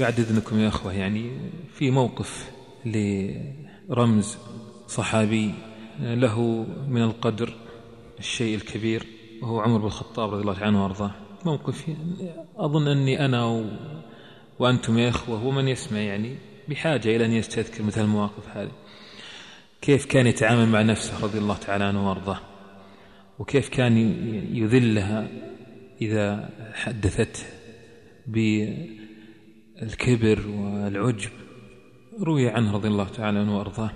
بعد إذنكم يا أخوة يعني في موقف لرمز صحابي له من القدر الشيء الكبير وهو عمر بن الخطاب رضي الله عنه وأرضاه. موقف أظن أني أنا و... وأنتم يا إخوة ومن يسمع يعني بحاجة إلى أن يستذكر مثل المواقف هذه. كيف كان يتعامل مع نفسه رضي الله تعالى عنه وأرضاه؟ وكيف كان يذلها إذا حدثته بالكبر والعجب. روي عنه رضي الله تعالى عنه وأرضاه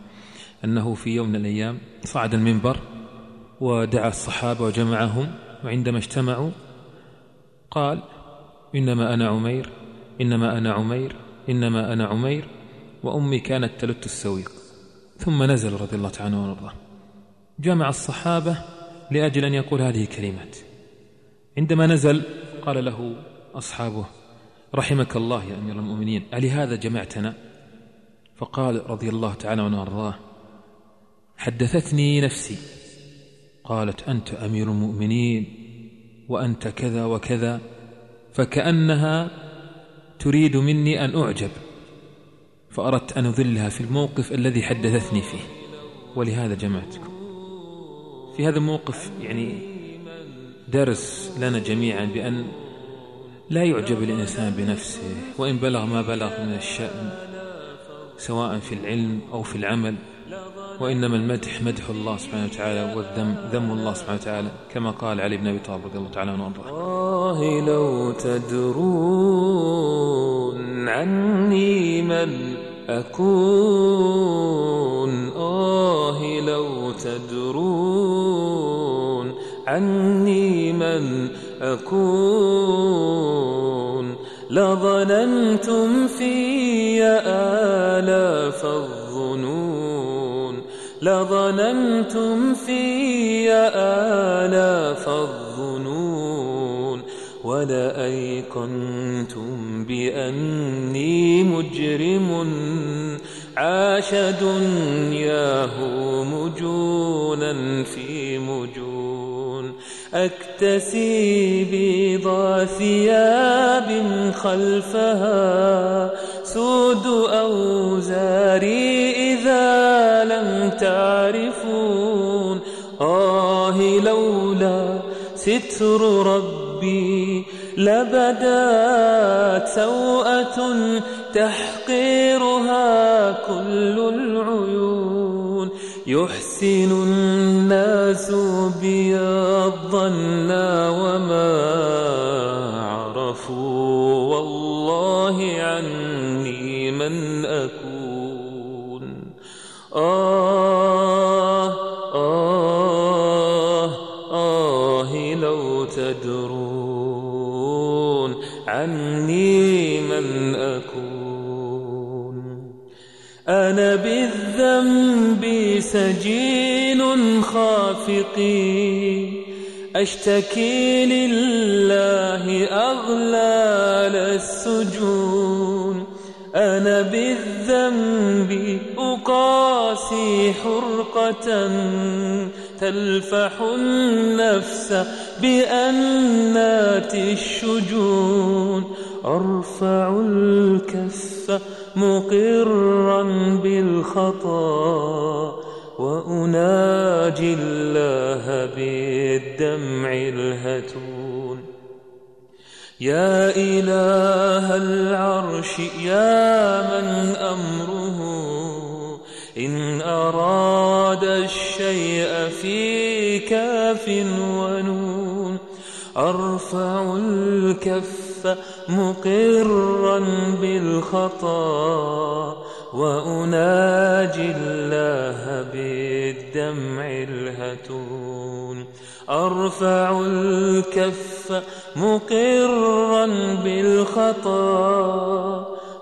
أنه في يوم من الأيام صعد المنبر ودعا الصحابة وجمعهم وعندما اجتمعوا قال إنما أنا عمير إنما أنا عمير إنما أنا عمير وأمي كانت تلت السويق. ثم نزل رضي الله تعالى وأرضاه. جمع الصحابة لأجل أن يقول هذه الكلمات. عندما نزل قال له أصحابه رحمك الله يا أمير المؤمنين. ألهذا جمعتنا؟ فقال رضي الله تعالى عنه وأرضاه حدثتني نفسي. قالت أنت أمير المؤمنين وأنت كذا وكذا فكأنها تريد مني أن أعجب فأردت أن أذلها في الموقف الذي حدثتني فيه. ولهذا جمعتكم. في هذا الموقف يعني درس لنا جميعا بأن لا يعجب الإنسان بنفسه وإن بلغ ما بلغ من الشأن سواء في العلم أو في العمل. وإنما المدح مدح الله سبحانه وتعالى والذم ذم الله سبحانه وتعالى كما قال علي بن أبي طالب رضي الله تعالى عنه وأرضاه. الله لو تدرون عني من أكون آه لو تدرون عني من أكون. لظننتم في آلاف الظنون. لظننتم في آلاف الظنون. ولأيقنتم بأني مجرم. عاش دنياه مجونا في أكتسي بيض ثياب خلفها سود أوزاري إذا لم تعرفون آه لولا ستر ربي لبدات سوءة تحقيرها كل العيون يحسن الناس بي الظن وما عرفوا. والله عني من أكون. آه. أنا بالذنب سجين خافقي. أشتكي لله أغلال السجون. أنا بالذنب أقاسي حرقة تلفح النفس بأنات الشجون. أرفع الكف مقرا بالخطا وأناجي الله بالدمع الهتون. يا إله العرش يا من أمره؟ إن أراد الشيء في كاف ونون أرفع الكف مقرا بالخطا وأناجي الله بالدمع الهتون أرفع الكف مقرا بالخطا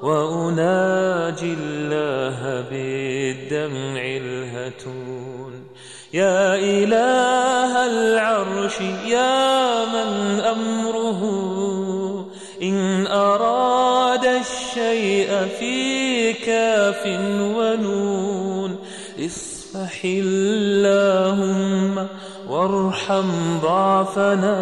وأناجي الله بالدمع الهتون يا إله العرش يا من أمره إن أراد الشيء في كاف ونون اصفح اللهم وارحم ضعفنا.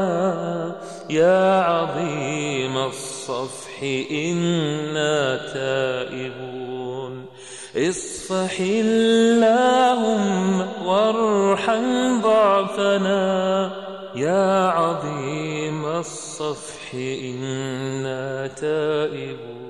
يا عظيم الصفح إنا تائبون. اصفح اللهم وارحم ضعفنا. يا عظيم الصفح إنا تائبون.